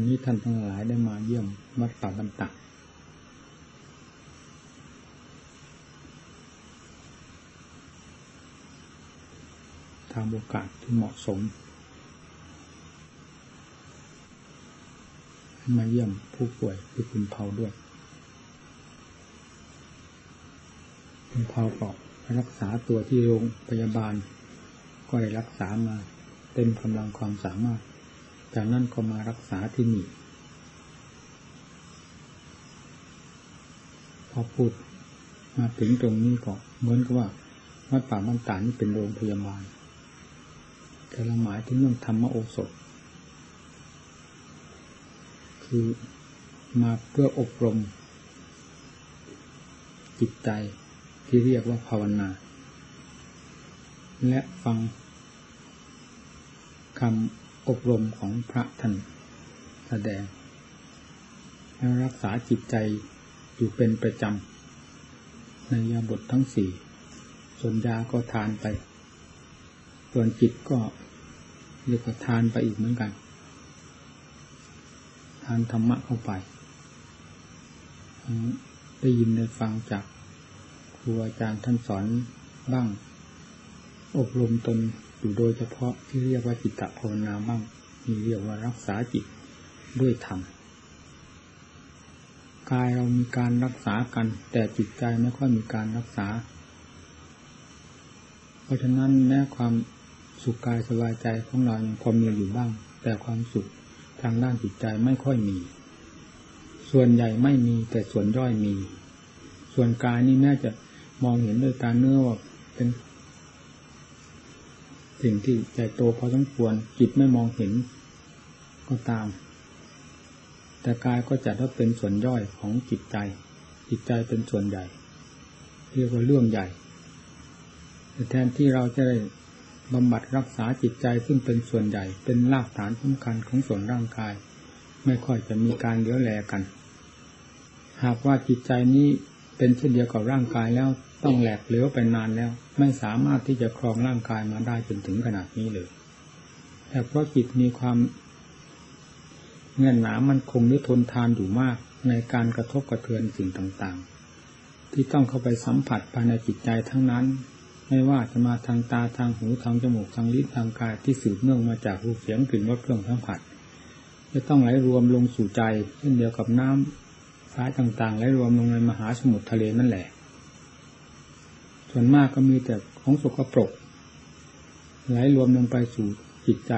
วันนี้ท่านทั้งหลายได้มาเยี่ยมวัดป่าบันตักทางโอกาสที่เหมาะสม มาเยี่ยมผู้ป่วยคือคุณเผาด้วย คุณเผาก็รักษาตัวที่โรงพยาบาล ก็ได้รักษามาเต็มกำลังความสามารถ จากนั้นก็มารักษาที่นี่ พอพูดมาถึงตรงนี้ก็เหมือนกับว่าวัดป่าบ้านตานี่เป็นโรงพยาบาลแต่ละหมายถึงเรื่องธรรมโอสถ คือมาเพื่ออบรม จิตใจที่เรียกว่าภาวนา และฟังคำ อบรมของพระท่านแสดงแล้วรักษาจิตใจอยู่เป็นประจำในยาบททั้งสี่ ส่วนยาก็ทานไป ส่วนจิตก็เรียกว่าทานไปอีกเหมือนกัน ทานธรรมะเข้าไป ได้ยินได้ฟังจากครูอาจารย์ท่านสอนบ้าง อบรมตน อยู่โดยเฉพาะที่เรียกว่าจิตตภาวนาบ้างมีเรียกว่ารักษาจิตด้วยธรรมกายเรามีการรักษากัน แต่จิตใจไม่ค่อยมีการรักษา เพราะฉะนั้นแม้ความสุขกายสบายใจของเรายังพอมีอยู่บ้าง แต่ความสุขทางด้านจิตใจไม่ค่อยมี ส่วนใหญ่ไม่มีแต่ส่วนย่อยมี ส่วนกายนี่แม้จะมองเห็นด้วยตาเนื้อว่าเป็น สิ่งที่ใหญ่โตพอสมควรจิตไม่มองเห็นก็ตาม แต่กายก็จัดว่าเป็นส่วนย่อยของจิตใจ จิตใจเป็นส่วนใหญ่ เรียกว่าเรื่องใหญ่แต่แทนที่เราจะได้บำบัดรักษาจิตใจซึ่งเป็นส่วนใหญ่ เป็นรากฐานสำคัญของส่วนร่างกาย ไม่ค่อยจะมีการเลี้ยวแลกัน หากว่าจิตใจนี้ เป็นเช่นเดียวกับร่างกายแล้วต้องแหลกเหลวไปนานแล้ว ไม่สามารถที่จะครองร่างกายมาได้จนถึงขนาดนี้เลย แต่เพราะจิตมีความเงื่อนหนามันคงนิทนทานอยู่มากในการกระทบกระเทือนสิ่งต่างๆ ที่ต้องเข้าไปสัมผัสภายในจิตใจทั้งนั้น ไม่ว่าจะมาทางตาทางหูทางจมูกทางลิ้นทางกายที่สืบเนื่องมาจากรูปเสียงกลิ่นรสเครื่องสัมผัส จะต้องไหลรวมลงสู่ใจเช่นเดียวกับน้ำ สายต่างๆไหลรวมลงในมหาสมุทรทะเลนั่นแหละ ส่วนมากก็มีแต่ของสกปรกไหลรวมลงไปสู่จิตใจ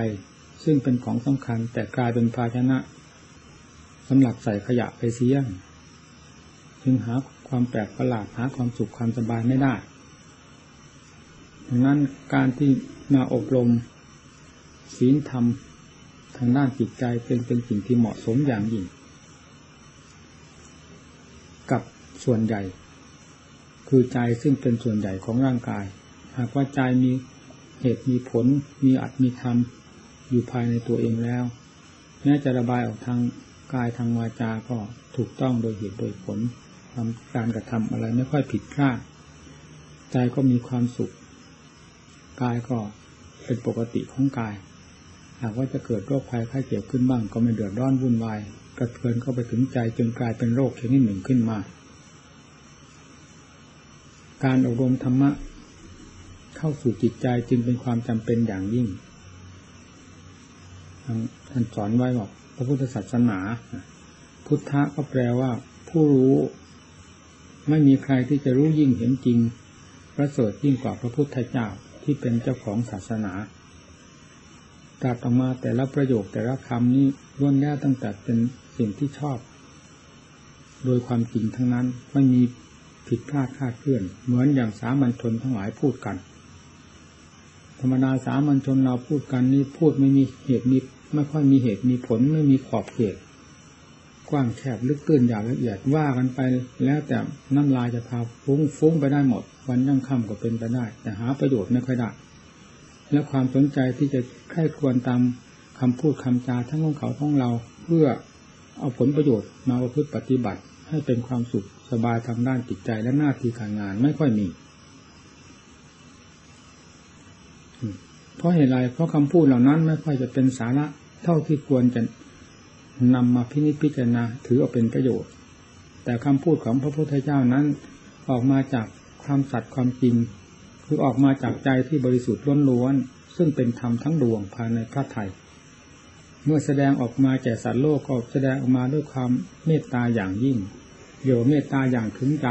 ซึ่งเป็นของสำคัญ แต่กลายเป็นภาชนะสำหรับใส่ขยะไปเสียงจึงหาความแปลกประหลาดหาความสุขความสบายไม่ได้ดังนั้นการที่มาอบรมศีลธรรมทางด้านจิตใจเป็นเป็นสิ่งที่เหมาะสมอย่างยิ่ง กับ ส่วนใหญ่ คือใจซึ่งเป็นส่วนใหญ่ของร่างกาย หากว่าใจมีเหตุมีผล มีอัตมีธรรม อยู่ภายในตัวเองแล้ว แม้จะระบายออกทางกายทางวาจาก็ถูกต้องโดยเหตุโดยผลทำการกระทำอะไรไม่ค่อยผิดพลาดใจก็มีความสุข กายก็เป็นปกติของกาย หากว่าจะเกิดโรคภัยไข้เจ็บขึ้นบ้าง ก็ไม่เดือดร้อนวุ่นวายกระเทือนเข้าไปถึงใจจนกลายเป็นโรคชนิดหนึ่งขึ้นมา การอบรมธรรมะ เข้าสู่จิตใจจึงเป็นความจำเป็นอย่างยิ่งท่านสอนไว้บอกพระพุทธศาสนา พุทธะก็แปลว่า ผู้รู้ ไม่มีใครที่จะรู้ยิ่งเห็นจริงประเสริฐยิ่งกว่าพระพุทธเจ้าที่เป็นเจ้าของศาสนาตรัสออกมาแต่ละประโยคแต่ละคำนี้ล้วนแล้วตั้งแต่เป็นสิ่งที่ชอบ โดยความจริงทั้งนั้นไม่มี ผิดพลาดคาดเคลื่อน เหมือนอย่างสามัญชนทั้งหลายพูดกัน ธรรมดาสามัญชนเราพูดกันนี่พูดไม่มีเหตุมีไม่ค่อยมีเหตุมีผลไม่มีขอบเขตกว้างแคบลึกตื้นอย่างละเอียดว่ากันไปแล้วแต่น้ำลายจะพาฟุ้งฟุ้งไปได้หมด วันยั่งค่ำก็เป็นไปได้ แต่หาประโยชน์ไม่ค่อยได้ และความสนใจที่จะใคร่ควรตามคำพูดคำจาทั้งของเขาทั้งเรา เพื่อเอาผลประโยชน์มาประพฤติปฏิบัติให้เป็นความสุข สบายทางด้านจิตใจและหน้าที่การงานไม่ค่อยมี เพราะเหตุไรเพราะคำพูดเหล่านั้นไม่ค่อยจะเป็นสาระเท่าที่ควรจะนำมาพินิจพิจารณาถือเอาเป็นประโยชน์ แต่คำพูดของพระพุทธเจ้านั้นออกมาจากความสัตย์ความจริง คือออกมาจากใจที่บริสุทธิ์ล้วนๆซึ่งเป็นธรรมทั้งดวงภายในพระไทยเมื่อแสดงออกมาแก่สัตว์โลกก็แสดงออกมาด้วยความเมตตาอย่างยิ่ง โยเมตตาอย่างถึงใจ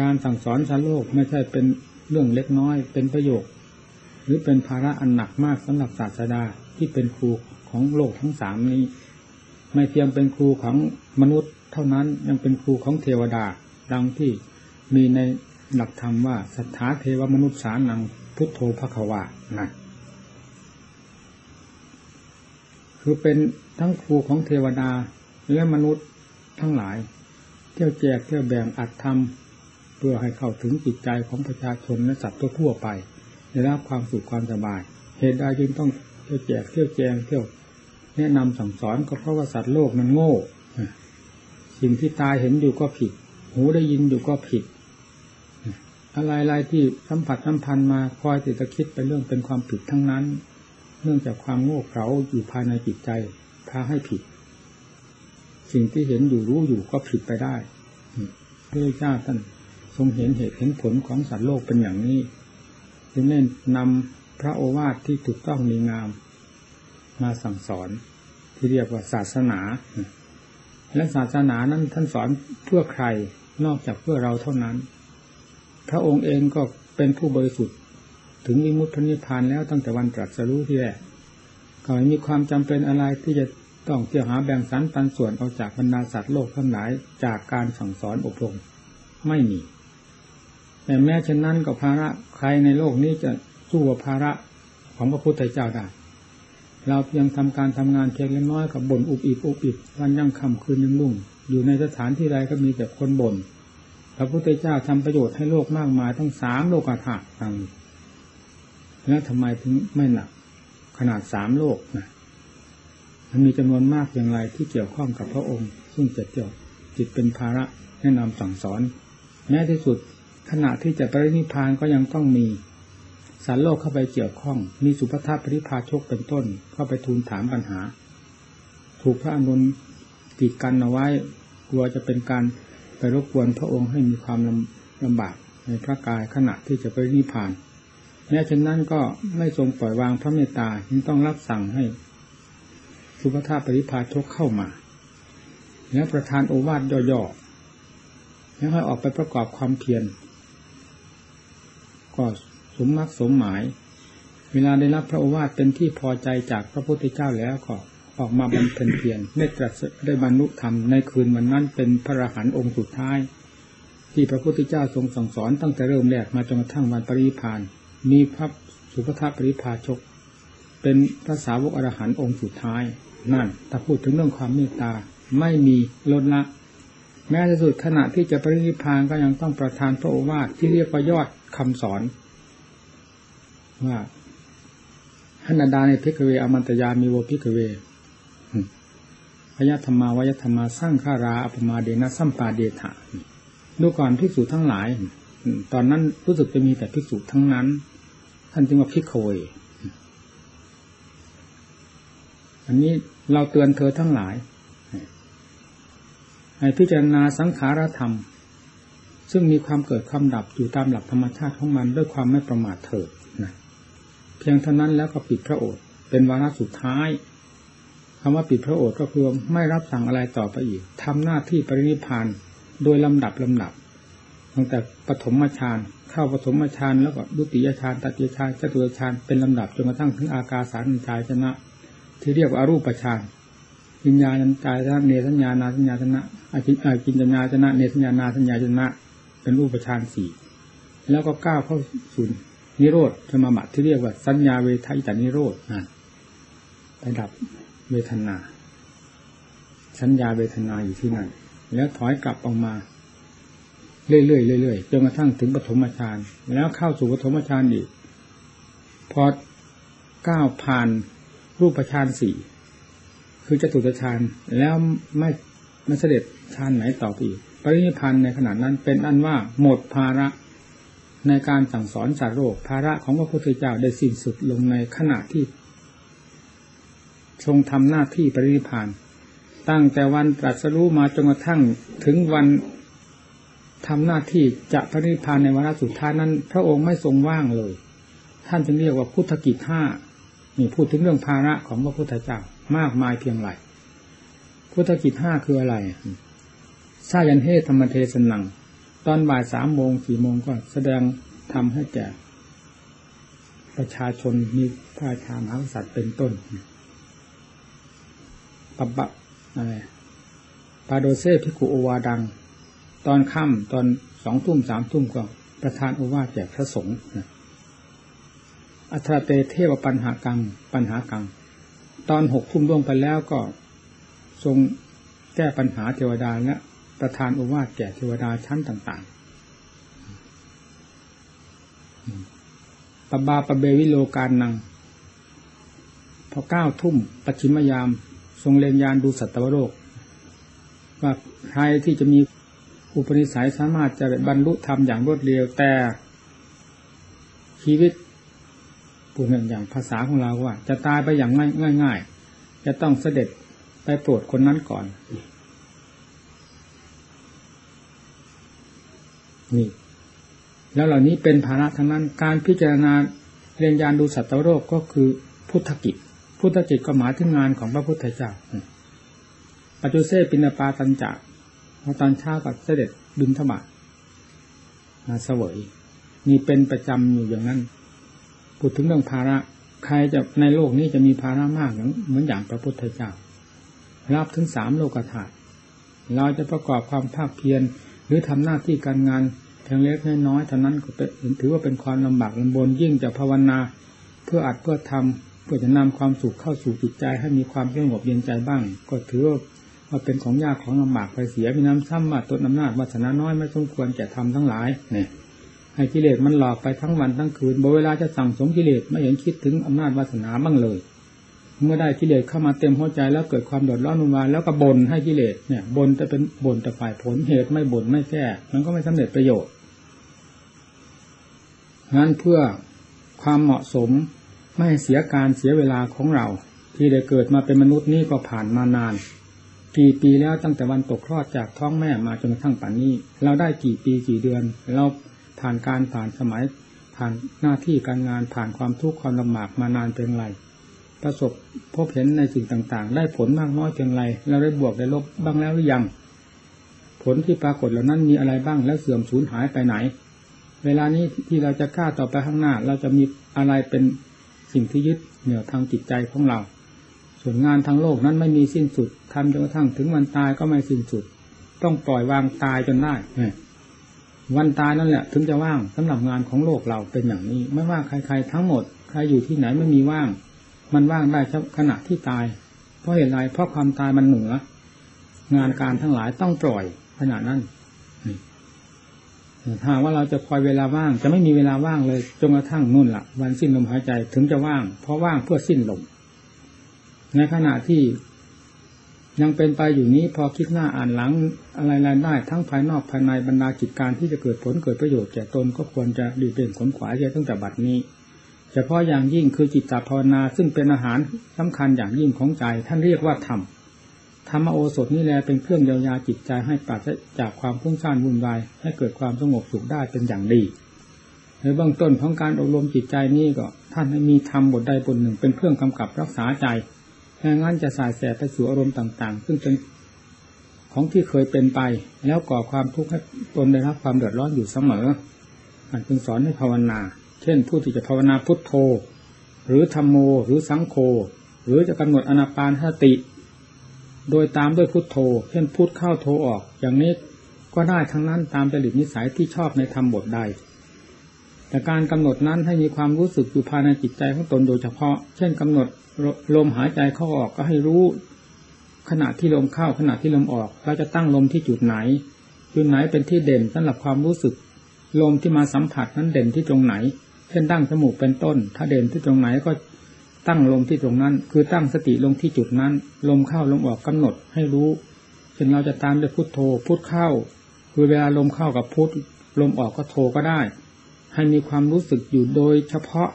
การสั่งสอนสัตว์โลกไม่ใช่เป็นเรื่องเล็กน้อย เป็นประโยชน์หรือเป็นภาระอันหนักมากสำหรับศาสดาที่เป็นครูของโลกทั้งสามนี้ ไม่เพียงเป็นครูของมนุษย์เท่านั้นยังเป็นครูของเทวดา ดังที่มีในหลักธรรมว่าสัทธาเทวมนุษย์สานังพุทโธภควานะคือเป็นทั้งครูของเทวดาและมนุษย์ ทั้งหลาย เที่ยวแจกเที่ยวแบ่งอัดทำเพื่อให้เข้าถึงจิตใจของประชาชนและสัตว์ทั่วไปได้รับความสุขความสบาย เหตุใดจึงต้องเที่ยวแจกเที่ยวแจงเที่ยวแนะนำสั่งสอนก็เพราะว่าสัตว์โลกมันโง่สิ่งที่ตาเห็นอยู่ก็ผิด หูได้ยินอยู่ก็ผิด อะไรๆที่สัมผัสสัมพันธ์มาคอยติดตะคิดเป็นเรื่องเป็นความผิดทั้งนั้น เนื่องจากความโง่เขลาอยู่ภายในจิตใจพาให้ผิด สิ่งที่เห็นอยู่รู้อยู่ก็ผิดไปได้พระเจ้าท่านทรงเห็นเหตุเห็นผลของสัตว์โลกเป็นอย่างนี้จึงได้นนำพระโอวาทที่ถูกต้องมีงาม มาสั่งสอน ที่เรียกว่าศาสนา และศาสนานั้นท่านสอนเพื่อใครนอกจากเพื่อเราเท่านั้น พระองค์เองก็เป็นผู้บริสุทธิ์ ถึงวิมุตตินิพพานแล้วตั้งแต่วันตรัสรู้ที่แรกก็ไม่มีความจำเป็นอะไรที่จะ ต้องเที่ยวหาแบ่งสรรปันส่วนเอาจากบรรดาสัตว์โลกทั้งหลายจากการสั่งสอนอบรมไม่มี แต่แม้เช่นนั้นก็ภาระใครในโลกนี้จะสู้กับภาระของพระพุทธเจ้าได้ เราเพียงทำการทำงานเพียงเล็กน้อยกับบ่นอุบอิบอุบอิบวันยังคำคืนยังรุ่ง อยู่ในสถานที่ใดก็มีแต่คนบน่นพระพุทธเจ้าทำประโยชน์ให้โลกมากมายทั้งสามโลกธาตุทั้งแล้วทำไมถึงไม่หนัก ขนาดสามโลกนะ มันมีจำนวนมากอย่างไรที่เกี่ยวข้องกับพระองค์ ซึ่งจะเกี่ยวจิตเป็นภาระแนะนำสั่งสอน แม้ที่สุดขณะที่จะปรินิพานก็ยังต้องมีสารโลกเข้าไปเกี่ยวข้อง มีสุภาพปริพาชกเป็นต้น เข้าไปทูลถามปัญหา ถูกพระอนุนติดกันเอาไว้ กลัวจะเป็นการไปรบกวนพระองค์ให้มีความลำลำบากในพระกายขณะที่จะไปนิพพานแม้เช่นนั้นก็ไม่ทรงปล่อยวางพระเมตตาจึงต้องรับสั่งให้ สุภธาปริพาชกเข้ามาแล้วประธานโอวาทย่อๆแล้วให้ออกไปประกอบความเพียรก็สมมักสมหมาย เวลาได้รับพระโอวาทเป็นที่พอใจจากพระพุทธเจ้าแล้วก็ออกมาบำเพ็ญเพียรได้ตรัสได้บรรลุธรรมในคืนวันนั้นเป็นพระอรหันต์องค์สุดท้าย ที่พระพุทธเจ้าทรงสั่งสอนตั้งแต่เริ่มแรกมาจนกระทั่งวันปริพานมีพระสุภาปริพาชก เป็นพระสาวกอรหันต์องค์สุดท้ายนั่นถ้าพูดถึงเรื่องความเมตตาไม่มีลดละแม้ที่สุดขณะที่จะปรินิพพานก็ยังต้องประทานพระโอวาทที่เรียกว่ายอดคำสอน ว่าหันทะทานิ ภิกขะเว อามันตะยามิ โว ภิกขะเว วะยะธัมมาวะยะธัมมาสังขาราอัปปะมาเทนะสัมปาเทถะดูก่อนภิกษุทั้งหลาย ตอนนั้นรู้สึกจะมีแต่ภิกษุทั้งนั้น ท่านจึงว่าพิกเว อันนี้เราเตือนเธอทั้งหลาย ให้พิจารณาสังขารธรรม ซึ่งมีความเกิดความดับอยู่ตามหลักธรรมชาติของมันด้วยความไม่ประมาทเถิดนะเพียงเท่านั้นแล้วก็ปิดพระโอษฐ์เป็นวาระสุดท้ายคำว่าปิดพระโอษฐ์ก็คือไม่รับสั่งอะไรต่อไปอีกทำหน้าที่ปรินิพานโดยลำดับลำดับตั้งแต่ปฐมฌานเข้าปฐมฌานแล้วก็ดุติยฌานตติยฌานจตุตฌานเป็นลำดับจนกระทั่งถึงอากาสานัญจายชนะ ที่เรียกว่าอรูปฌานวิญญาณัญจายชนะเนสัญญานาสัญญาชนะอาจิอาจินญาชนะเนสัญญานาสัญญาชนะ เป็นรูปฌานสี่แล้วก็ก้าวเข้าสู่นิโรธสมาบัติที่เรียกว่าสัญญาเวทายจานิโรธนั่นไปดับเวทนา สัญญาเวทนาอยู่ที่นั่น แล้วถอยกลับออกมา เรื่อยๆเรื่อยๆจนกระทั่งถึงปฐมฌานแล้วเข้าสู่ปฐมฌานอีกพอก้าวผ่าน รูปฌานสี่คือจตุตฌานแล้วไม่ไม่เสด็จฌานไหนต่อไปอีกปรินิพานในขณะนั้นเป็นอันว่าหมดภาระในการสั่งสอนสัตว์โลกภาระของพระพุทธเจ้าได้สิ้นสุดลงในขณะที่ ทรงทำหน้าที่ปรินิพาน ตั้งแต่วันตรัสรู้มาจนกระทั่งถึงวันทำหน้าที่จะปรินิพานในวาระสุดท้ายนั้น พระองค์ไม่ทรงว่างเลย ท่านจึงเรียกว่าพุทธกิจห้า นี่พูดถึงเรื่องภาระของพระพุทธเจ้ามากมายเพียงไรพุทธกิจห้าคืออะไรซายันเทธรรมเทศนัง ตอนบ่ายสามโมงสี่โมงก็แสดงทำให้แก่ประชาชนมีพระราชามหากษัตริย์เป็นต้นปบะอะไรปาโดเซพิกุโอวาดัง ตอนค่ำตอนสองทุ่มสามทุ่มก็ประธานโอวาแจกพระสงฆ์ อัตราเตเทวปัญหากัง ปัญหากัง ตอนหกทุ่มล่วงไปแล้วก็ทรงแก้ปัญหาเทวดาและประธานโอวาทแก่เทวดาชั้นต่างๆปบาปเบวิโลการนัง พอเก้าทุ่มปัจฉิมยาม ทรงเลนยานดูสัตวโลกว่าใครที่จะมีอุปนิสัยสามารถจะบรรลุธรรมอย่างรวดเร็วแต่ชีวิต พูดอย่างภาษาของเราว่า จะตายไปอย่างง่ายง่ายจะต้องเสด็จไปโปรดคนนั้นก่อน นี่ แล้วเหล่านี้เป็นภาระทั้งนั้น การพิจารณาเรียนยานดูสัตว์โรคก็คือพุทธกิจ พุทธกิจก็หมายถึงงานของพระพุทธเจ้าปัจจุเซปินปาตันจักพอตอนเช้าก็เสด็จบินธบาตมาเสวย มีเป็นประจำอยู่อย่างนั้น พูดถึงเรื่องภาระ ใครจะในโลกนี้จะมีภาระมากเหมือนอย่างพระพุทธเจ้ารับถึงสามโลกธาตุเราจะประกอบความภาคเพียรหรือทำหน้าที่การงานเพียงเล็กน้อยเท่านั้นก็เป็นถือว่าเป็นความลำบากลำบนยิ่งจะภาวนา เพื่ออัดเพื่อทำเพื่อจะนำความสุขเข้าสู่จิตใจ ให้มีความสงบเย็นใจบ้าง ก็ถือว่าว่าเป็นของยากของลำบากไปเสียมีน้ำซ้ำมาต้นอำนาจวาสนาน้อยไม่สมควรแก่ทำทั้งหลายเนี่ย ให้กิเลสมันหลอกไปทั้งวันทั้งคืนบเวลาจะสั่งสมกิเลสไม่เห็นคิดถึงอำนาจวาสนาบ้างเลย เมื่อได้กิเลสเข้ามาเต็มหัวใจแล้วเกิดความเดือดร้อนวุ่นวายแล้วก็บ่นให้กิเลสเนี่ยบ่นจะเป็นบ่นแต่ฝ่ายผลเหตุไม่บ่นไม่แก้มันก็ไม่สำเร็จประโยชน์งั้นเพื่อความเหมาะสมไม่ให้เสียการเสียเวลาของเรา ที่ได้เกิดมาเป็นมนุษย์นี่ก็ผ่านมานานกี่ปีแล้วตั้งแต่วันตกคลอดจากท้องแม่มาจนกระทั่งป่านนี้ เราได้กี่ปีกี่เดือน เรา ผ่านการผ่านสมัย ผ่านหน้าที่การงานผ่านความทุกข์ความลำบากมานานเป็นไร ประสบพบเห็นในสิ่งต่างๆ ได้ผลมากน้อยเพียงไรเราได้บวกได้ลบบ้างแล้วหรือยัง ผลที่ปรากฏเหล่านั้นมีอะไรบ้างแล้วเสื่อมสูญหายไปไหน เวลานี้ที่เราจะกล้าต่อไปข้างหน้า เราจะมีอะไรเป็นสิ่งที่ยึดเหนี่ยวทางจิตใจของเรา ส่วนงานทางโลกนั้นไม่มีสิ้นสุดทำจนกระทั่งถึงวันตายก็ไม่สิ้นสุด ต้องปล่อยวางตายจนได้ วันตายนั่นแหละ ถึงจะว่างสำหรับงานของโลกเราเป็นอย่างนี้ ไม่ว่าใครๆทั้งหมด ใครอยู่ที่ไหนไม่มีว่าง มันว่างได้ขณะที่ตาย เพราะเหตุไรเพราะความตายมันเหนือ งานการทั้งหลายต้องปล่อยขณะนั้นถ้าว่าเราจะคอยเวลาว่าง จะไม่มีเวลาว่างเลยจนกระทั่งนู่นละ่ะ วันสิ้นลมหายใจถึงจะว่าง เพราะว่างเพื่อสิ้นลมในขณะที่ ยังเป็นไปอยู่นี้พอคิดหน้าอ่านหลังอะไรๆได้ ทั้งภายนอกภายในบรรดากิจการที่จะเกิดผลเกิดประโยชน์แก่ตนก็ควรจะดีเป็นขนขวายเยตั้งแต่บัดนี้เฉพาะอย่างยิ่งคือจิตตภาวนาซึ่งเป็นอาหารสำคัญอย่างยิ่งของใจ ท่านเรียกว่าธรรมธรรมโอสถนี่แหละเป็นเครื่องเยียวยาจิตใจให้ปราศจากความพุ่งซ่านวุ่นวายให้เกิดความสงบสุขได้เป็นอย่างดีในเบื้องต้นของการอบรมจิตใจนี้ก็ ท่านให้มีธรรมบทใดบทหนึ่งเป็นเครื่องกำกับรักษาใจ แค่งั้นจะสายแสบไปสู่อารมณ์ต่าง ๆ ซึ่งเป็นของที่เคยเป็นไป แล้วก่อความทุกข์ให้ตนได้รับความเดือดร้อนอยู่เสมอท่านจึงสอนให้ภาวนา เช่น ผู้ที่จะภาวนาพุทโธ หรือธรรมโม หรือสังโฆหรือจะกำหนดอนาปานสติ โดยตามด้วยพุทโธ เช่นพุทเข้าโธออก อย่างนี้ก็ได้ทั้งนั้นตามจริตนิสัยที่ชอบในธรรมบทใด แต่การกำหนดนั้นให้มีความรู้สึกอยู่ภายในจิตใจของตนโดยเฉพาะ เช่นกำหนดลมหายใจเข้าออกก็ให้รู้ ขณะที่ลมเข้าขณะที่ลมออกเราจะตั้งลมที่จุดไหน จุดไหนเป็นที่เด่นสำหรับความรู้สึก ลมที่มาสัมผัสนั้นเด่นที่ตรงไหน เช่นตั้งจมูกเป็นต้น ถ้าเด่นที่ตรงไหนก็ตั้งลมที่ตรงนั้น คือตั้งสติลงที่จุดนั้น ลมเข้าลมออกกำหนดให้รู้เช่นเราจะตามด้วยพุทโธพุทเข้า คือเวลาลมเข้ากับพุทลมออกก็โธก็ได้ ให้มีความรู้สึกอยู่โดยเฉพาะ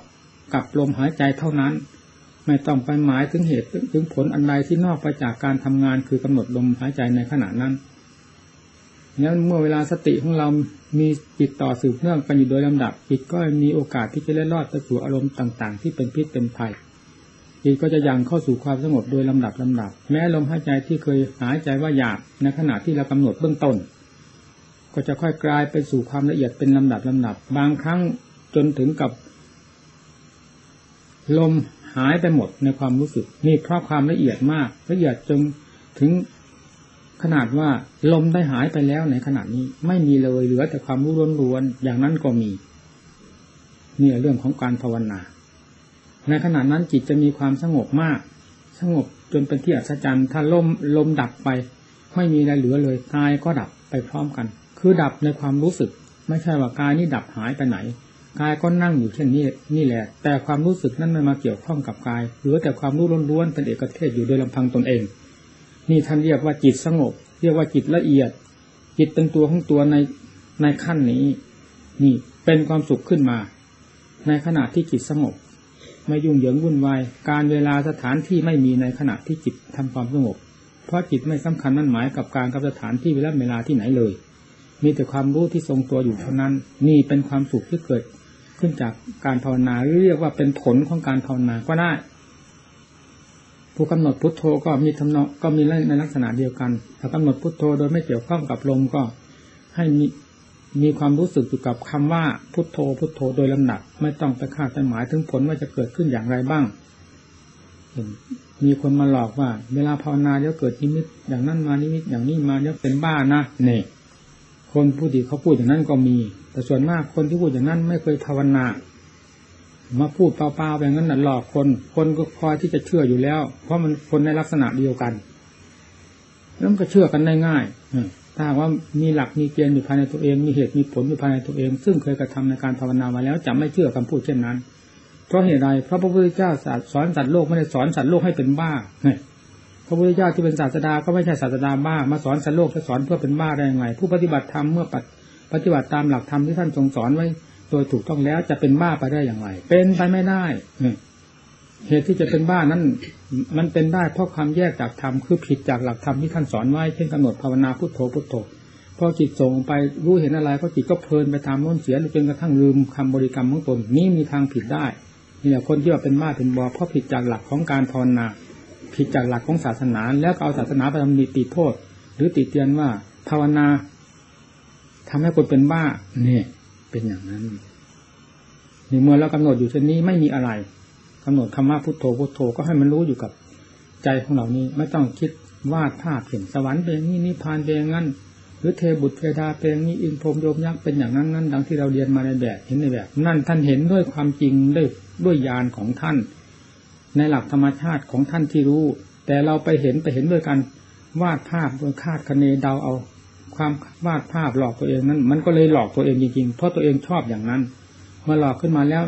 กับลมหายใจเท่านั้น ไม่ต้องไปหมายถึงเหตุถึงผลอันใดที่นอกไปจากการทำงานคือกำหนดลมหายใจในขณะนั้นแล้วเมื่อเวลาสติของเรามีจิตต่อสืบเนื่องกันอยู่โดยลำดับจิตก็มีโอกาสที่จะเล่นรอดไปสู่อารมณ์ต่างๆ ที่เป็นพิษเป็นภัยจิตก็จะยังเข้าสู่ความสงบโดยลำดับลำดับ แม้ลมหายใจที่เคยหายใจว่าหยาบในขณะที่เรากำหนดเบื้องต้น ก็จะค่อยกลายไปสู่ความละเอียดเป็นลำดับลำดับ บางครั้งจนถึงกับ ลมหายไปหมดในความรู้สึก นี่เพราะความละเอียดมาก ละเอียดจนถึงขนาดว่าลมได้หายไปแล้วในขณะนี้ ไม่มีเลยเหลือแต่ความรู้ล้วนๆอย่างนั้นก็มีนี่เรื่องของการภาวนา ในขณะนั้นจิตจะมีความสงบมาก สงบจนเป็นที่อัศจรรย์ ถ้าลมลมดับไป ไม่มีอะไรเหลือเลยกายก็ดับไปพร้อมกัน คือดับในความรู้สึก ไม่ใช่ว่ากายนี้ดับหายไปไหน กายก็นั่งอยู่เช่นนี้นี่แหละ แต่ความรู้สึกนั้นไม่มาเกี่ยวข้องกับกายหลือแต่ความรู้ล้วนๆเป็นเอกเทศอยู่โดยลำพังตนเอง นี่ท่านเรียกว่าจิตสงบ เรียกว่าจิตละเอียด จิตเป็นตัวของตัวในในขั้นนี้ นี่เป็นความสุขขึ้นมา ในขณะที่จิตสงบ ไม่ยุ่งเหยิงวุ่นวายการเวลาสถานที่ไม่มีในขณะที่จิตทำความสงบ เพราะจิตไม่สำคัญนั่นหมายกับการกับสถานที่เวลาเวลาที่ไหนเลย มีแต่ความรู้ที่ทรงตัวอยู่เท่านั้น นี่เป็นความสุขที่เกิดขึ้นจากการภาวนาเรียกว่าเป็นผลของการภาวนาก็ได้ ผู้กำหนดพุทโธก็มีทำนองก็มีในลักษณะเดียวกัน ถ้ากำหนดพุทโธโดยไม่เกี่ยวข้องกับลมก็ให้มีมีความรู้สึกอยู่กับคำว่าพุทโธพุทโธโดยลำดับไม่ต้องไปคาดไปหมายถึงผลว่าจะเกิดขึ้นอย่างไรบ้าง มีคนมาหลอกว่า เวลาภาวนาเดี๋ยวเกิดนิมิตอย่างนั้นมานิมิตอย่างนี้มาเดี๋ยวเป็นบ้านะเนี่ย คนผู้ดีเขาพูดอย่างนั้นก็มี แต่ส่วนมากคนที่พูดอย่างนั้นไม่เคยภาวนา มาพูดเปล่าๆแบบนั้นน่ะหลอกคน คนก็คอยที่จะเชื่ออยู่แล้ว เพราะมันคนในลักษณะเดียวกันแล้วก็เชื่อกันได้ง่ายถ้าว่ามีหลักมีเกณฑ์อยู่ภายในตัวเอง มีเหตุมีผลอยู่ภายในตัวเอง ซึ่งเคยกระทำในการภาวนามาแล้วจะไม่เชื่อคำพูดเช่นนั้น เพราะเหตุใดเพราะพระพุทธเจ้าสอนสัตว์โลกไม่ได้สอนสัตว์โลกให้เป็นบ้า ระพุทธเจ้าที่เป็นศาสดาก็ไม่ใช่ศาสดาบ้ามาสอนสัตว์โลกจะสอนเพื่อเป็นบ้าได้ยังไง ผู้ปฏิบัติธรรมเมื่อปฏิบัติตามหลักธรรมที่ท่านทรงสอนไว้ โดยถูกต้องแล้วจะเป็นบ้าไปได้อย่างไร เป็นไปไม่ได้เหตุที่จะเป็นบ้านั้น มันเป็นได้เพราะความแยกจากธรรมคือผิดจากหลักธรรมที่ท่านสอนไว้เช่นกำหนดภาวนาพุทโธพุทโธพอจิตส่งไปรู้เห็นอะไรก็จิตก็เพลินไปตามโน้นเสียจนกระทั่งลืมคำบริกรรมของตนนี่มีทางผิดได้นี่แหละคนที่ว่าเป็นบ้าเป็นบอเพราะผิดจากหลักของการภาวนา ผิดจากหลักของศาสนา แล้วเอาศาสนาไปทำนิติโทษ หรือติเตียนว่า ภาวนาทำให้คนเป็นบ้าเนี่ยเป็นอย่างนั้นนี่เมื่อเรากำหนดอยู่เช่นนี้ไม่มีอะไรกำหนดคำว่าพุทโธพุทโธก็ให้มันรู้อยู่กับใจของเรานี้ไม่ต้องคิดวาดภาพเห็นสวรรค์เป็นอย่างนี้นิพพานเป็นอย่างนั้น หรือเทบุตรเทดาเป็นอย่างนี้อินพรมโยมยักษ์เป็นอย่างนั้นนั้นดังที่เราเรียนมาในแบบเห็นในแบบ นั่นท่านเห็นด้วยความจริงด้วยด้วยญาณของท่าน ในหลักธรรมชาติของท่านที่รู้ แต่เราไปเห็นไปเห็นด้วยกันวาดภาพโดยคาดคะเนเดาเอา ความวาดภาพหลอกตัวเองนั้น มันก็เลยหลอกตัวเองจริงๆเพราะตัวเองชอบอย่างนั้นเมื่อหลอกขึ้นมาแล้ว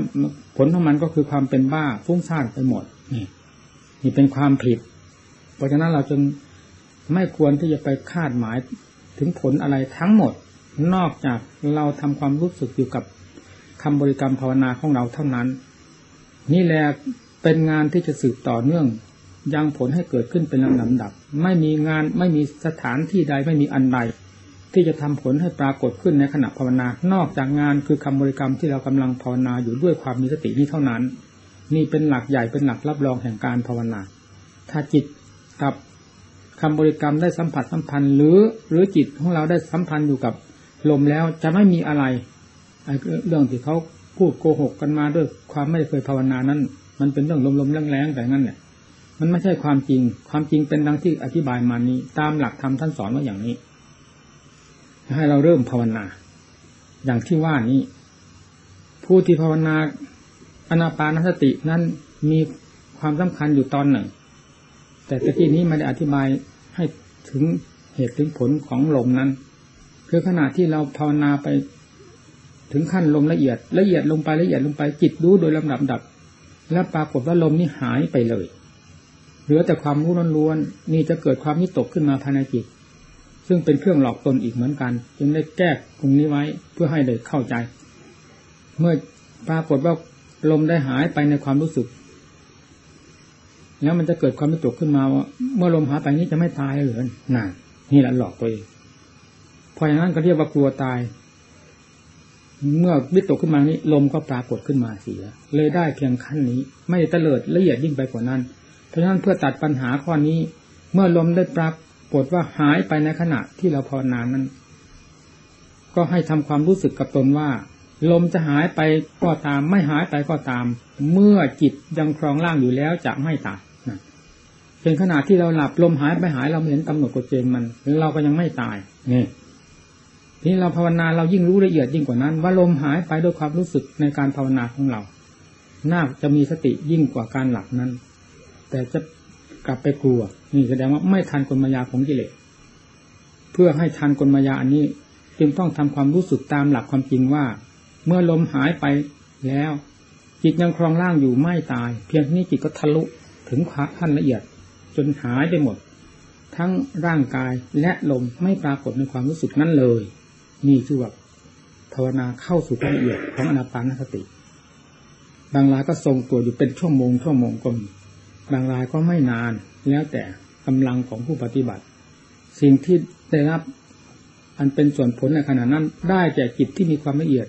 ผลของมันก็คือความเป็นบ้าฟุ้งซ่านไปหมดนี่นี่เป็นความผิด เพราะฉะนั้นเราจึงไม่ควรที่จะไปคาดหมายถึงผลอะไรทั้งหมด นอกจากเราทำความรู้สึกอยู่กับคำบริกรรมภาวนาของเราเท่านั้น นี่แหละ เป็นงานที่จะสืบต่อเนื่องยังผลให้เกิดขึ้นเป็นลำดับ ไม่มีงานไม่มีสถานที่ใดไม่มีอันใด ที่จะทำผลให้ปรากฏขึ้นในขณะภาวนานอกจากงานคือคำบริกรรมที่เรากำลังภาวนาอยู่ด้วยความมีสตินี้เท่านั้น นี่เป็นหลักใหญ่เป็นหลักรับรองแห่งการภาวนา ถ้าจิตกับคำบริกรรมได้สัมผัสสัมพันธ์ หรือหรือจิตของเราได้สัมพันธ์อยู่กับลมแล้วจะไม่มีอะไรเรื่องที่เขาพูดโกหกกันมาด้วยความไม่เคยภาวนานั้น มันเป็นเรื่องลมๆแรงๆแต่นั้นเนี่ยมันไม่ใช่ความจริง ความจริงเป็นดังที่อธิบายมานี้ ตามหลักธรรมท่านสอนว่าอย่างนี้ ให้เราเริ่มภาวนา อย่างที่ว่านี้ ผู้ที่ภาวนาอนาปานสตินั้นมีความสำคัญอยู่ตอนหนึ่ง แต่ตะกี้นี้ไม่ได้อธิบายให้ถึงเหตุถึงผลของลมนั้น คือขณะที่เราภาวนาไปถึงขั้นลมละเอียด ละเอียดลงไปละเอียดลงไปจิตรู้โดยลำดับดับ แล้วปรากฏว่าลมนี่หายไปเลย เหลือแต่ความรู้ล้วนๆนี่จะเกิดความนิตกขึ้นมาภายในจิต ซึ่งเป็นเครื่องหลอกตนอีกเหมือนกัน จึงได้แก้ตรงนี้ไว้เพื่อให้เด็กเข้าใจ เมื่อปรากฏว่าลมได้หายไปในความรู้สึกแล้วมันจะเกิดความวิตกขึ้นมาว่าเมื่อลมหายไปนี้จะไม่ตายเหรอน่ะนี่แหละหลอกตัวเองพออย่างนั้นก็เรียกว่ากลัวตาย เมื่อวิตกขึ้นมานี้ลมก็ปรากฏขึ้นมาเสีย เลยได้เพียงขั้นนี้ ไม่เตลิดละเอียดยิ่งไปกว่านั้น เพราะฉะนั้นเพื่อตัดปัญหาข้อนี้ เมื่อลมได้ปรากฏว่าหายไปในขณะที่เราภาวนานั้น ก็ให้ทำความรู้สึกกับตนว่า ลมจะหายไปก็ตาม ไม่หายไปก็ตาม เมื่อจิตยังครองร่างอยู่แล้วจะไม่ตายเป็นขณะที่เราหลับลมหายไปหายเราเห็นกำหนดกฎเกณฑ์มัน เราก็ยังไม่ตายนี่ นี้เราภาวนาเรายิ่งรู้ละเอียดยิ่งกว่านั้น ว่าลมหายไปด้วยความรู้สึกในการภาวนาของเรา น่าจะมีสติยิ่งกว่าการหลับนั้น แต่จะกลับไปกลัว นี่แสดงว่าไม่ทันกลมายาของกิเลส เพื่อให้ทันกลมายาอันนี้ จึงต้องทำความรู้สึกตามหลักความจริงว่า เมื่อลมหายไปแล้ว จิตยังครองร่างอยู่ไม่ตาย เพียงนี้จิตก็ทะลุถึงขั้นละเอียด จนหายไปหมด ทั้งร่างกายและลมไม่ปรากฏในความรู้สึกนั้นเลย นี่คือว่าภาวนาเข้าสู่ละเอียดของอนาปานสติ บางรายก็ทรงตัวอยู่เป็นชั่วโมงชั่วโมงก็มีบางรายก็ไม่นานแล้วแต่กำลังของผู้ปฏิบัติ สิ่งที่ได้รับอันเป็นส่วนผลในขณะนั้น ได้แก่จิตที่มีความละเอียด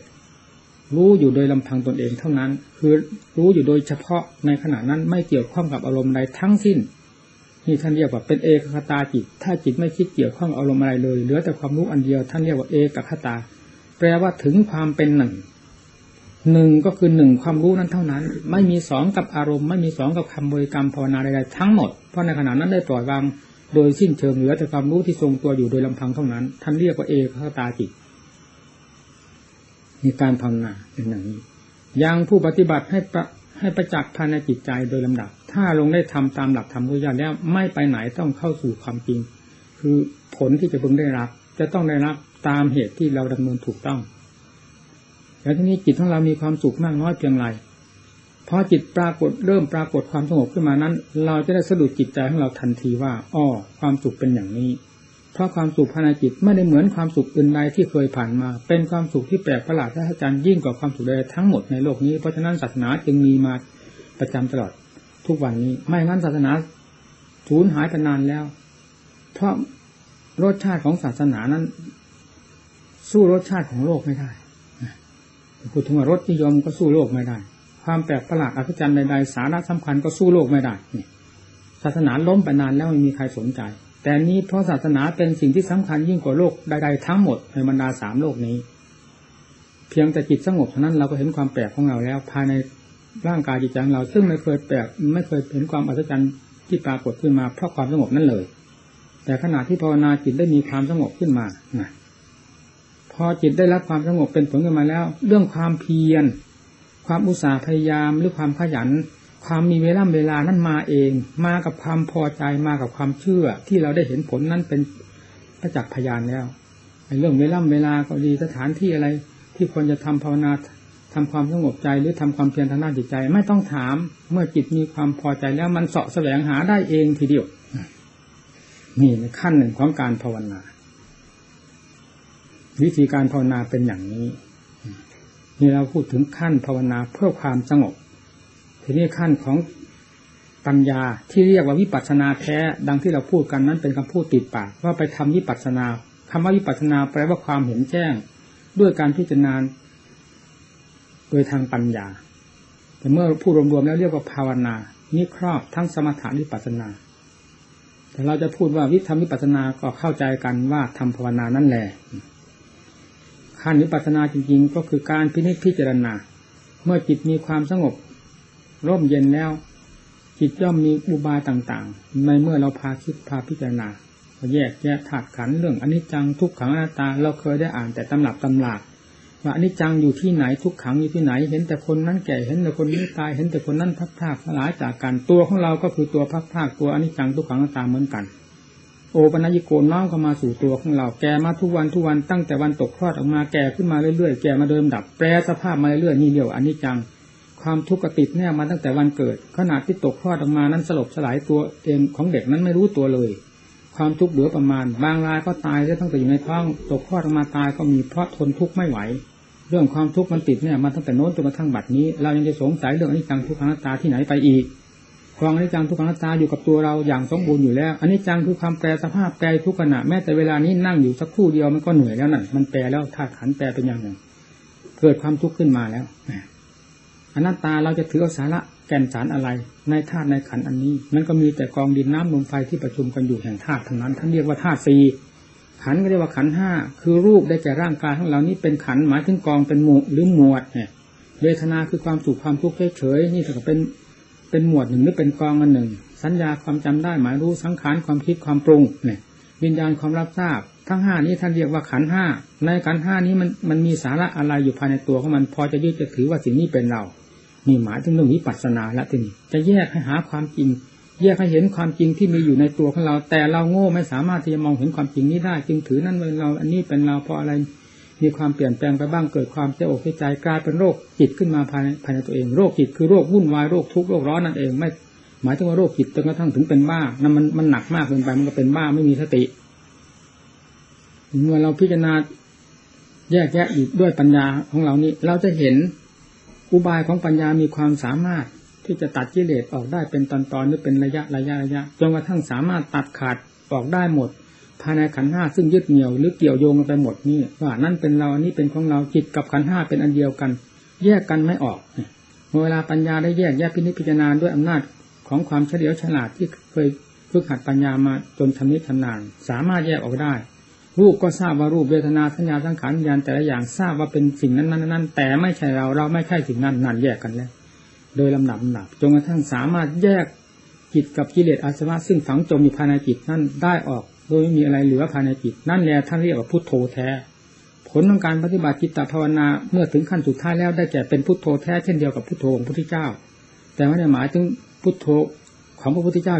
รู้อยู่โดยลำพังตนเองเท่านั้น คือรู้อยู่โดยเฉพาะในขณะนั้นไม่เกี่ยวข้องกับอารมณ์ใดทั้งสิ้น นี่ท่านเรียกว่าเป็นเอกคตาจิต ถ้าจิตไม่คิดเกี่ยวข้องอารมณ์อะไรเลย เหลือแต่ความรู้อันเดียว ท่านเรียกว่าเอกคตา แปลว่าถึงความเป็นหนึ่ง หนึ่งก็คือหนึ่งความรู้นั้นเท่านั้น ไม่มีสองกับอารมณ์ ไม่มีสองกับคำบริกรรมภาวนาใดๆทั้งหมด เพราะในขณะนั้นได้ปล่อยวาง โดยสิ้นเชิงเหลือแต่ความรู้ที่ทรงตัวอยู่โดยลำพังเท่านั้น ท่านเรียกว่าเอกคตาจิตมีการภาวนาเป็นอย่างนี้ยังผู้ปฏิบัติให้ประให้ประจักษ์ภายในจิตใจโดยลำดับ ถ้าลงได้ทำตามหลักธรรมพุทธญาแล้วไม่ไปไหนต้องเข้าสู่ความจริง คือผลที่จะพึงได้รับ จะต้องได้รับตามเหตุที่เราดำเนินถูกต้อง แล้วทีนี้จิตของเรามีความสุขมากน้อยเพียงไรพอจิตปรากฏเริ่มปรากฏความสงบขึ้นมานั้น เราจะได้สะดุดจิตใจของเราทันทีว่าอ้อความสุขเป็นอย่างนี้ เพราะความสุขภายในจิตไม่ได้เหมือนความสุขอื่นใดที่เคยผ่านมา เป็นความสุขที่แปลกประหลาดและอาจารย์ยิ่งกว่าความสุขใดทั้งหมดในโลกนี้เพราะฉะนั้นศาสนาจึงมีมาประจำตลอด ทุกวันนี้ ไม่งั้นศาสนาสูญหายไปนานแล้ว เพราะรสชาติของศาสนานั้น สู้รสชาติของโลกไม่ได้พูดถึงว่ารสนิยมก็สู้โลกไม่ได้ ความแปลกประหลาดอัศจรรย์ใดๆสาระสำคัญก็สู้โลกไม่ได้ศาสนาล้มไปนานแล้วไม่มีใครสนใจ แต่นี้เพราะศาสนาเป็นสิ่งที่สำคัญยิ่งกว่าโลกใดๆทั้งหมดในบรรดาสามโลกนี้ เพียงแต่จิตสงบเท่านั้นเราก็เห็นความแปลกของเราแล้ว ภายใน ร่างกายจิตใจของเรา ซึ่งไม่เคยแปลกไม่เคยเห็นความอัศจรรย์ที่ปรากฏขึ้นมาเพราะความสงบนั้นเลย แต่ขณะที่ภาวนาจิตได้มีความสงบขึ้นมานะพอจิตได้รับความสงบเป็นผลขึ้นมาแล้ว เรื่องความเพียร ความอุตสาห์พยายามหรือความขยัน ความมีเวลาเวลานั้นมาเอง มากับความพอใจมากับความเชื่อ ที่เราได้เห็นผลนั้นเป็นประจักษ์พยานแล้วในเรื่องเวลาเวลาก็ดีสถานที่อะไร ที่ควรจะทำภาวนา ทำความสงบใจหรือทำความเพียรทางด้านจิตใจ ไม่ต้องถามเมื่อจิตมีความพอใจแล้วมันเสาะแสวงหาได้เองทีเดียวนี่ในขั้นหนึ่งของการภาวนา วิธีการภาวนาเป็นอย่างนี้นี่เราพูดถึงขั้นภาวนาเพื่อความสงบ ทีนี้ขั้นของปัญญาที่เรียกว่าวิปัสสนาแท้ดังที่เราพูดกันนั้นเป็นคำพูดติดปากว่าไปทำวิปัสสนาคำว่าวิปัสสนาแปลว่าความเห็นแจ้ง ด้วยการพิจารณา โดยทางปัญญา แต่เมื่อพูดรวมๆแล้วเรียกว่าภาวนานี่ครอบทั้งสมถะวิปัสสนา แต่เราจะพูดว่าวิธรรมวิปัสสนาก็เข้าใจกันว่าทำภาวนานั่นแหละขั้นวิปัสสนาจริงๆ ก็คือการพินิจพิจารณา เมื่อจิตมีความสงบ ร่มเย็นแล้ว จิตย่อมมีอุบายต่างๆ ในเมื่อเราพาคิดพาพิจารณาแยกแยะถาดขันเรื่องอนิจจังทุกขังอนัตตา เราเคยได้อ่านแต่ตำรับตำลา ว่าอนิจจังอยู่ที่ไหนทุกขังอยู่ที่ไหน เห็นแต่คนนั้นแก่เห็นแต่คนนี้ตายเห็นแต่คนนั้นพักพากสลายจากกันตัวของเราก็คือตัวพักพากตัวอนิจจังทุกขังนัตตาเหมือนกัน โอปัญญิโกน้อมเข้ามาสู่ตัวของเรา แก่มาทุกวันทุกวันตั้งแต่วันตกคลอดออกมาแก่ขึ้นมาเรื่อยๆแก่มาเดิมดับแปรสภาพมาเรื่อยๆนี่เดียวอนิจจังความทุกข์กติดแน่มาตั้งแต่วันเกิดขนาดที่ตกคลอดออกมานั้นสลบสลายตัวเองของเด็กนั้นไม่รู้ตัวเลย ความทุกข์เหลือประมาณ บางรายก็ตายได้ตั้งแต่อยู่ในท้องตกคลอดออกมาตายก็มีเพราะทนทุกข์ไม่ไหว เรื่องความทุกข์มันติดเนี่ยมาตั้งแต่โน้นจนกระทั่งบัดนี้ เรายังจะสงสัยเรื่องอนิจจังทุกขังตาที่ไหนไปอีกกองอนิจจังทุกขังนัตตาอยู่กับตัวเราอย่างสมบูรณ์อยู่แล้วอนนี้จังคือความแปรสภาพแปรทุกขณะแม้แต่เวลานี้นั่งอยู่สักครู่เดียวมันก็เหนื่อยแล้วนั่นมันแปรแล้วธาตุขันแปรเป็นอย่างหนึ่ง เกิดความทุกข์ขึ้นมาแล้วอนัตตาเราจะถือเอาสาระแก่นสารอะไร ในธาตุในขันอันนี้ มันก็มีแต่กองดินน้ำลมไฟที่ประชุมกันอยู่แห่งธาตุทั้งนั้นท่านเรียกว่าธาตุสี่ ขันก็เรียกว่าขันห้าคือรูปได้แก่ร่างกายของเรานี้เป็นขันหมายถึงกองเป็นหมู่หรือหมวดเนี่ยเวทนาคือความสุขความทุกข์เฉยๆนี่ถือเป็นเป็นหมวดหนึ่งหรือเป็นกองอันหนึ่ง สัญญาความจำได้หมายรู้สังขารความคิดความปรุงเนี่ยวิญญาณความรับทราบ ทั้งห้านี้ท่านเรียกว่าขันห้าในขันห้านี้มันมันมีสาระอะไรอยู่ภายในตัวของมันพอจะยึดจะถือว่าสิ่งนี้เป็นเรานี่หมายถึงเรื่องวิปัสสนาละทีนี้จะแยกให้หาความจริง แยกให้เห็นความจริงที่มีอยู่ในตัวของเรา แต่เราโง่ไม่สามารถที่จะมองเห็นความจริงนี้ได้ จึงถือนั่นเป็นเราอันนี้เป็นเราเพราะอะไรมีความเปลี่ยนแปลงไปบ้างเกิดความเจ็บอกใจกลายเป็นโรคจิตขึ้นมาภายในภายในตัวเอง โรคจิตคือโรควุ่นวายโรคทุกข์โรคร้อนนั่นเองไม่หมายถึงว่าโรคจิตจนกระทั่งถึงเป็นบ้านั่นมันมันหนักมากเกินไปมันก็เป็นบ้าไม่มีสติเมื่อเราพิจารณาแยกแยะอีกด้วยปัญญาของเรานี้ เราจะเห็นอุบายของปัญญามีความสามารถ ที่จะตัดกิเลสออกได้เป็นตอนๆหรือเป็นระยะระยะระยะจนกระทั่งสามารถตัดขาดออกได้หมด ภายในขันห้าซึ่งยึดเหนี่ยวหรือเกี่ยวโยงกันไปหมดนี่ว่านั่นเป็นเราอันนี้เป็นของเราจิตกับขันห้าเป็นอันเดียวกัน แยกกันไม่ออกเวลาปัญญาได้แยกแยกพินิจพิจารณาด้วยอำนาจของความเฉลียวฉลาดที่เคยฝึกหัดปัญญามาจนทำนิชำนาญสามารถแยกออกได้ รูปก็ทราบว่ารูปเวทนาสัญญาสังขารญาณแต่ละอย่างทราบว่าเป็นสิ่งนั้นนั้นนั้นแต่ไม่ใช่เราเราไม่ใช่สิ่งนั้นนั่นแยกกันแล้ว โดยลำดับลำดับจนกระทั่งสามารถแยกจิตกับกิเลสอาสวะซึ่งฝังจมอยู่ภายในจิตนั้นได้ออก โดยไม่มีอะไรเหลือภายในจิตนั่นแหละท่านเรียกว่าพุทโธแท้ ผลของการปฏิบัติจิตตภาวนาเมื่อถึงขั้นสุดท้ายแล้วได้แก่เป็นพุทโธแท้เช่นเดียวกับพุทโธของพระพุทธเจ้า แต่ไม่ได้หมายถึงพุทโธของพระพุทธเจ้า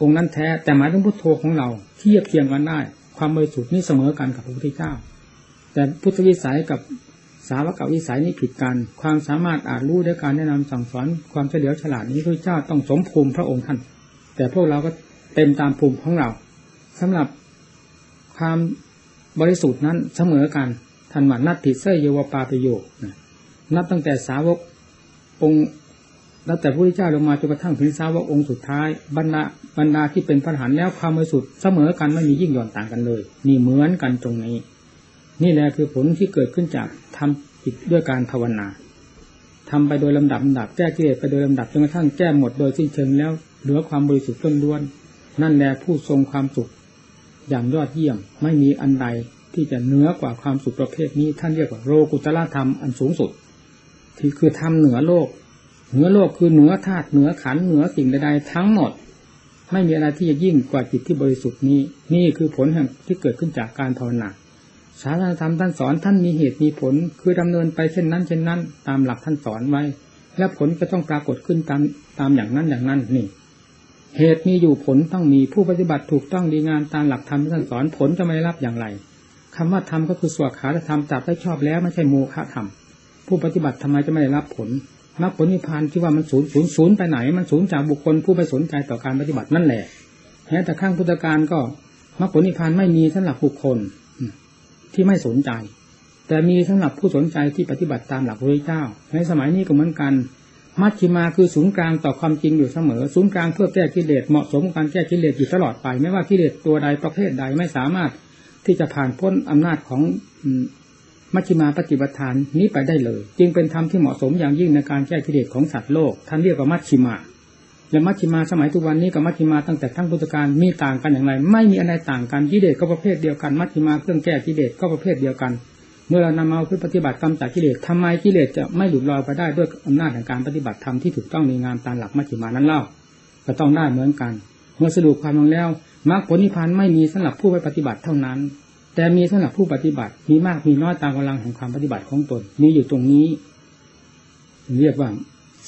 องค์นั้นแท้ แต่หมายถึงพุทโธของเราเทียบเทียงกันได้ ความบริสุทธิ์นี่เสมอกันกับพระพุทธเจ้า แต่พุทธวิสัยกับ สาวกวิสัยนี่ผิดกัน ความสามารถอาจรู้ด้วยการแนะนำสั่งสอนความเฉลียวฉลาดนี้พระเจ้าต้องสมภูมิพระองค์ท่าน แต่พวกเราก็เต็มตามภูมิของเราสำหรับความบริสุทธิ์นั้นเสมอกันทันว่านัตติเสยเยวปาประโยคนับตั้งแต่สาวกองค์แล้วแต่พระพุทธเจ้าลงมาจนกระทั่งถึงสาวกองค์สุดท้ายบรรดาบรรดาที่เป็นพระหันแล้วความบริสุทธิ์เสมอกันไม่มียิ่งหย่อนต่างกันเลย นี่เหมือนกันตรงนี้ นี่แหละคือผลที่เกิดขึ้นจากทำจิตด้วยการภาวนาทำไปโดยลำดับลำดับแก้กิเลสไปโดยลำดับจนกระทั่งแก้หมดโดยสิ้นเชิงแล้วเหลือความบริสุทธิ์ล้วนนั่นแหละผู้ทรงความสุขอย่างยอดเยี่ยมไม่มีอันใดที่จะเหนือกว่าความสุขประเภทนี้ท่านเรียกว่าโลกุตละธรรมอันสูงสุด ที่คือทำเหนือโลก เหนือโลกคือเหนือธาตุเหนือขันเหนือสิ่งใดๆทั้งหมด ไม่มีอะไรที่จะยิ่งกว่าจิตที่บริสุทธิ์นี้ นี่คือผลแห่งที่เกิดขึ้นจากการภาวนา สาธารธรรมท่านสอนท่านมีเหตุมีผล คือดำเนินไปเช่นนั้น เช่นนั้น ตามหลักท่านสอนไว้ และผลก็ต้องปรากฏขึ้นตามตามอย่างนั้นอย่างนั้นนี่ เหตุมีอยู่ผลต้องมีผู้ปฏิบัติถูกต้องดีงานตามหลักธรรมที่ท่านสอนผลจะไม่รับอย่างไรคำว่าธรรมก็คือสวขาธรรมจับได้ชอบแล้วไม่ใช่โมฆะธรรมผู้ปฏิบัติทำไมจะไม่ได้รับผลมรรคผลนิพพานที่ว่ามันศูนย์ศูนย์ศูนย์ไปไหน มันศูนย์จากบุคคลผู้ไปสนใจต่อการปฏิบัตินั่นแหละแม้แต่ข้างพุทธการก็มรรคผลนิพพานไม่มีสำหรับบุคคล ที่ไม่สนใจ แต่มีสำหรับผู้สนใจที่ปฏิบัติตามหลักพระเจ้า ในสมัยนี้ก็เหมือนกัน มัชชิมาคือศูนย์กลางต่อความจริงอยู่เสมอ ศูนย์กลางเพื่อแก้กิเลสเหมาะสมการแก้กิเลสอยู่ตลอดไป ไม่ว่ากิเลสตัวใดประเภทใดไม่สามารถที่จะผ่านพ้นอำนาจของมัชชิมาปฏิบัติฐานนี้ไปได้เลย จึงเป็นธรรมที่เหมาะสมอย่างยิ่งในการแก้กิเลสของสัตว์โลกท่านเรียกว่ามัชชิมา และมัชชิมาสมัยทุกวันนี้กับมัชชิมาตั้งแต่ทั้งพุทธการมีต่างกันอย่างไร ไม่มีอะไรต่างกันกิเลสก็ประเภทเดียวกันมัชชิมาเครื่องแก้กิเลสก็ประเภทเดียวกัน เมื่อเรานำเอาปฏิบัติกรรมจากกิเลสทำไมกิเลสจะไม่หลุดลอยไปได้ด้วยอำนาจแห่งการปฏิบัติธรรมที่ถูกต้องในงานตามหลักมัชฌิมานั้นเล่าก็ต้องได้เหมือนกัน เมื่อสรุปความลงแล้วมรรคผลนิพพานไม่มีสำหรับผู้ไปปฏิบัติเท่านั้น แต่มีสำหรับผู้ปฏิบัติมีมากมีน้อยตามกำลังของความปฏิบัติของตนมีอยู่ตรงนี้ เรียกว่า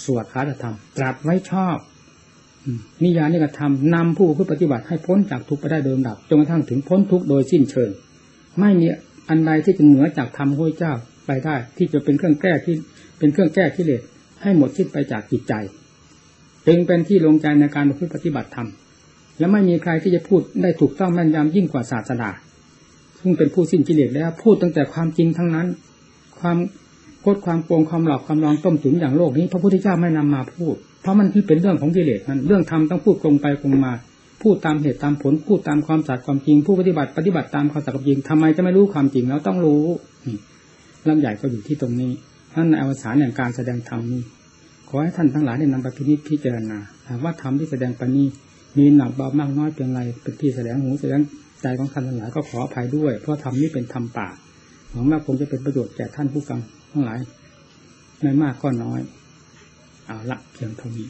สวดคาถธรรมตรัสไว้ชอบ นิยานิกธรรมนำผู้ผู้ปฏิบัติให้พ้นจากทุกข์ไปได้โดยลำดับจนกระทั่งถึงพ้นทุกข์โดยสิ้นเชิง ไม่มีอันใดที่จะเหนือจากธรรมพระเจ้าไปได้ ที่จะเป็นเครื่องแก้ที่เป็นเครื่องแก้กิเลสให้หมดสิ้นไปจากจิตใจ จึงเป็นที่ลงใจในการปฏิบัติธรรมและไม่มีใครที่จะพูดได้ถูกต้องแม่นยำยิ่งกว่าศาสดาซึ่งเป็นผู้สิ้นกิเลสแล้วพูดตั้งแต่ความจริงทั้งนั้น ความโกดความโกงความหลอกความลองต้มตุ๋นอย่างโลกนี้ พระพุทธเจ้าไม่นำมาพูด เพราะมันที่เป็นเรื่องของกิเลสนั้นเรื่องธรรมต้องพูดตรงไปตรงมา พูดตามเหตุตามผลพูดตามความสัตย์ความจริง ผู้ปฏิบัติปฏิบัติตามความสัตย์ความจริงทำไมจะไม่รู้ความจริงแล้วต้องรู้ลำใหญ่ก็อยู่ที่ตรงนี้นั่นในอวสานแห่งการแสดงธรรมนี้ขอให้ท่านทั้งหลายได้นำไปพิจิตพิจารณาหากว่าธรรมที่แสดงไปนี้มีหนักเบามากน้อยเพียงไร เป็นที่แสดงหูแสดงใจของท่านทั้งหลายก็ขออภัยด้วย เพราะธรรมนี้เป็นธรรมป่าหวังว่าคงจะเป็นประโยชน์แก่ท่านผู้ฟังทั้งหลาย ไม่มากก็น้อย เอาละเพียงเท่านี้